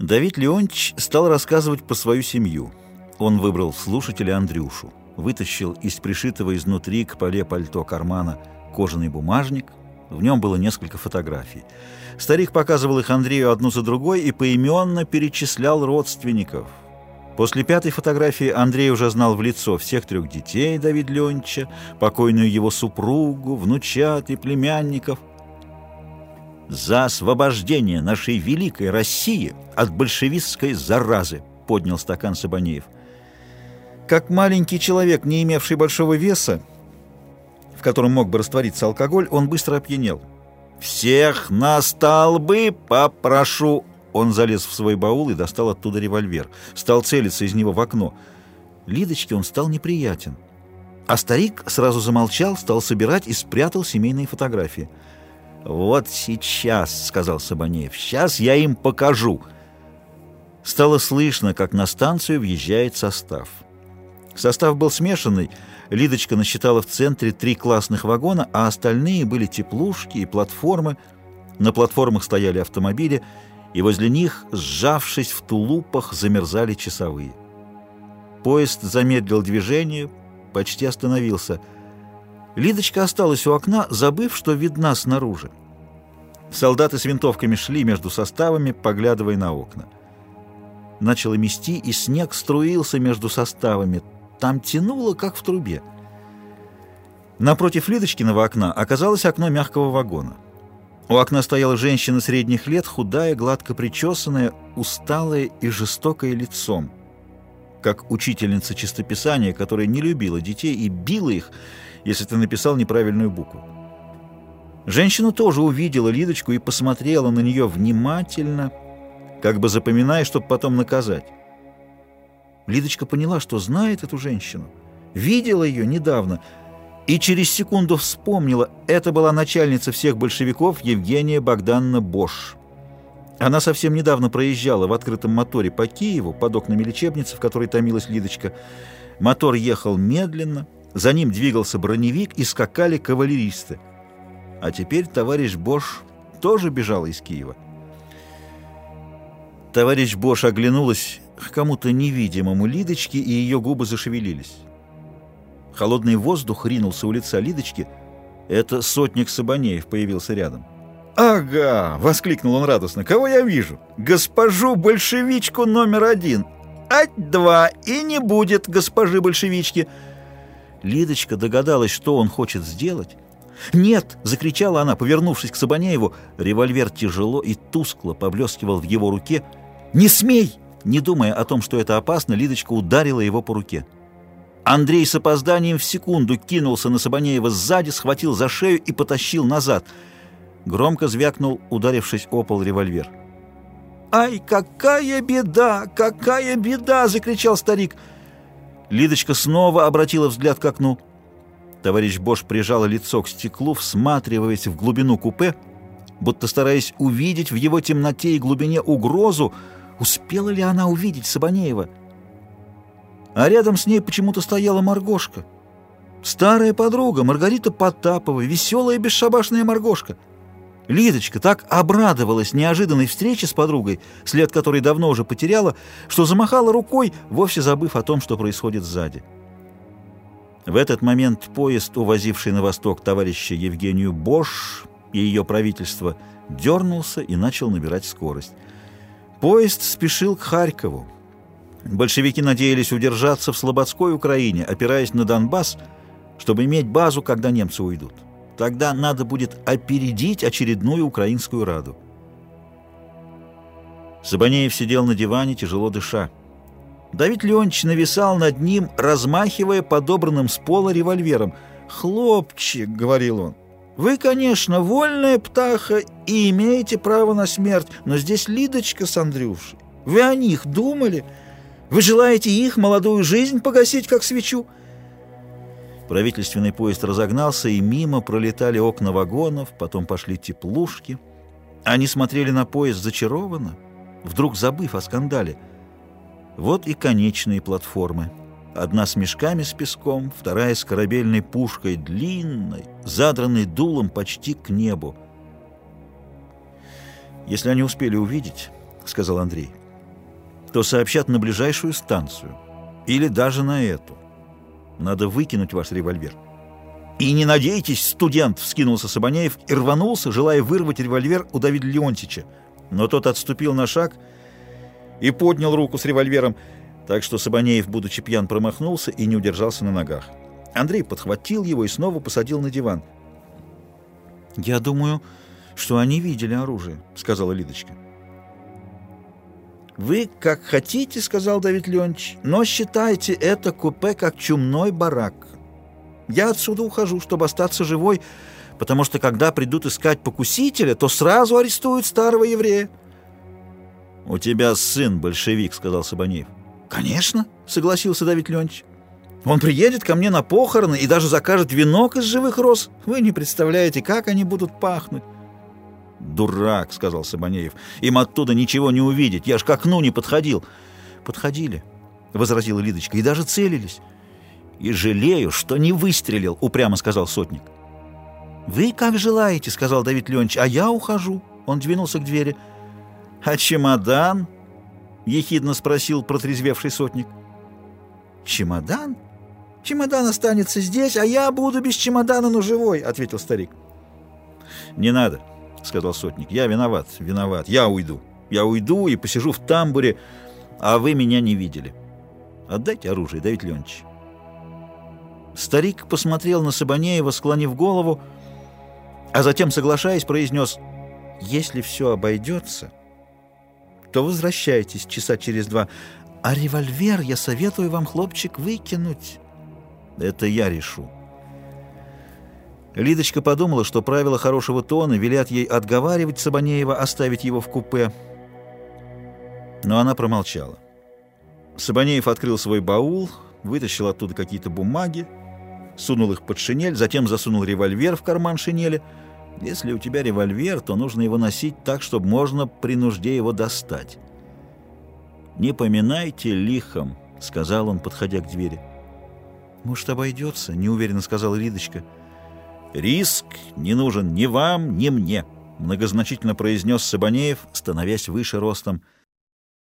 Давид Леонтьевич стал рассказывать про свою семью. Он выбрал слушателя Андрюшу, вытащил из пришитого изнутри к поле пальто кармана кожаный бумажник, в нем было несколько фотографий. Старик показывал их Андрею одну за другой и поименно перечислял родственников. После пятой фотографии Андрей уже знал в лицо всех трех детей Давида Леонтьевича, покойную его супругу, внучат и племянников – «За освобождение нашей великой России от большевистской заразы!» — поднял стакан Сабанеев. Как маленький человек, не имевший большого веса, в котором мог бы раствориться алкоголь, он быстро опьянел. «Всех на столбы попрошу!» Он залез в свой баул и достал оттуда револьвер. Стал целиться из него в окно. Лидочке он стал неприятен. А старик сразу замолчал, стал собирать и спрятал семейные фотографии. «Вот сейчас», — сказал Сабанеев, — «сейчас я им покажу». Стало слышно, как на станцию въезжает состав. Состав был смешанный. Лидочка насчитала в центре три классных вагона, а остальные были теплушки и платформы. На платформах стояли автомобили, и возле них, сжавшись в тулупах, замерзали часовые. Поезд замедлил движение, почти остановился — Лидочка осталась у окна, забыв, что видна снаружи. Солдаты с винтовками шли между составами, поглядывая на окна. Начало мести, и снег струился между составами. Там тянуло, как в трубе. Напротив Лидочкиного окна оказалось окно мягкого вагона. У окна стояла женщина средних лет, худая, гладко причесанная, усталая и жестокая лицом. Как учительница чистописания, которая не любила детей и била их, если ты написал неправильную букву. Женщина тоже увидела Лидочку и посмотрела на нее внимательно, как бы запоминая, чтобы потом наказать. Лидочка поняла, что знает эту женщину, видела ее недавно, и через секунду вспомнила, это была начальница всех большевиков Евгения Богдановна Бош. Она совсем недавно проезжала в открытом моторе по Киеву под окнами лечебницы, в которой томилась Лидочка. Мотор ехал медленно, за ним двигался броневик и скакали кавалеристы. А теперь товарищ Бош тоже бежал из Киева. Товарищ Бош оглянулась к кому-то невидимому Лидочке, и ее губы зашевелились. Холодный воздух ринулся у лица Лидочки. Это сотник Сабанеев появился рядом. «Ага!» — воскликнул он радостно. «Кого я вижу? Госпожу большевичку номер один! Ать-два! И не будет госпожи большевички!» Лидочка догадалась, что он хочет сделать. «Нет!» — закричала она, повернувшись к Сабаняеву. Револьвер тяжело и тускло поблескивал в его руке. «Не смей!» Не думая о том, что это опасно, Лидочка ударила его по руке. Андрей с опозданием в секунду кинулся на Сабаняева сзади, схватил за шею и потащил назад. Громко звякнул, ударившись о пол револьвер. «Ай, какая беда! Какая беда!» — закричал старик. Лидочка снова обратила взгляд к окну. Товарищ Бош прижала лицо к стеклу, всматриваясь в глубину купе, будто стараясь увидеть в его темноте и глубине угрозу, успела ли она увидеть Сабанеева. А рядом с ней почему-то стояла Маргошка. Старая подруга Маргарита Потапова, веселая бесшабашная Маргошка — Лидочка так обрадовалась неожиданной встрече с подругой, след которой давно уже потеряла, что замахала рукой, вовсе забыв о том, что происходит сзади. В этот момент поезд, увозивший на восток товарища Евгению Бош и ее правительство, дернулся и начал набирать скорость. Поезд спешил к Харькову. Большевики надеялись удержаться в Слободской Украине, опираясь на Донбасс, чтобы иметь базу, когда немцы уйдут. Тогда надо будет опередить очередную украинскую раду. Сабанеев сидел на диване, тяжело дыша. Давид Леонтьевич нависал над ним, размахивая подобранным с пола револьвером. «Хлопчик», — говорил он, — «вы, конечно, вольная птаха и имеете право на смерть, но здесь Лидочка с Андрюшей. Вы о них думали? Вы желаете их молодую жизнь погасить, как свечу?» Правительственный поезд разогнался, и мимо пролетали окна вагонов, потом пошли теплушки. Они смотрели на поезд зачарованно, вдруг забыв о скандале. Вот и конечные платформы. Одна с мешками с песком, вторая с корабельной пушкой, длинной, задранной дулом почти к небу. «Если они успели увидеть, — сказал Андрей, то сообщат на ближайшую станцию. Или даже на эту. Надо выкинуть ваш револьвер. «И не надейтесь, студент!» — вскинулся Сабанеев и рванулся, желая вырвать револьвер у Давида Леонтича. Но тот отступил на шаг и поднял руку с револьвером, так что Сабанеев, будучи пьян, промахнулся и не удержался на ногах. Андрей подхватил его и снова посадил на диван. «Я думаю, что они видели оружие», — сказала Лидочка. «Вы как хотите», — сказал Давид Леонидович, — «но считайте это купе как чумной барак. Я отсюда ухожу, чтобы остаться живой, потому что когда придут искать покусителя, то сразу арестуют старого еврея». «У тебя сын большевик», — сказал Сабанеев. «Конечно», — согласился Давид Леонидович. «Он приедет ко мне на похороны и даже закажет венок из живых роз. Вы не представляете, как они будут пахнуть». «Дурак», — сказал Сабанеев. «Им оттуда ничего не увидеть. Я ж к окну не подходил». «Подходили», — возразила Лидочка, — «и даже целились». «И жалею, что не выстрелил», — упрямо сказал сотник. «Вы как желаете», — сказал Давид Леонидович, — «а я ухожу». Он двинулся к двери. «А чемодан?» — ехидно спросил протрезвевший сотник. «Чемодан? Чемодан останется здесь, а я буду без чемодана, но живой», — ответил старик. «Не надо», — сказал сотник. «Я виноват, виноват. Я уйду. Я уйду и посижу в тамбуре, а вы меня не видели. Отдайте оружие, Давид Леонидович». Старик посмотрел на Сабанеева, склонив голову, а затем, соглашаясь, произнес, «Если все обойдется, то возвращайтесь часа через два, а револьвер я советую вам, хлопчик, выкинуть. Это я решу». Лидочка подумала, что правила хорошего тона велят ей отговаривать Сабанеева оставить его в купе, но она промолчала. Сабанеев открыл свой баул, вытащил оттуда какие-то бумаги, сунул их под шинель, затем засунул револьвер в карман шинели. Если у тебя револьвер, то нужно его носить так, чтобы можно при нужде его достать. «Не поминайте лихом», — сказал он, подходя к двери. «Может, обойдется?» — неуверенно сказала Лидочка. «Риск не нужен ни вам, ни мне», — многозначительно произнес Сабанеев, становясь выше ростом —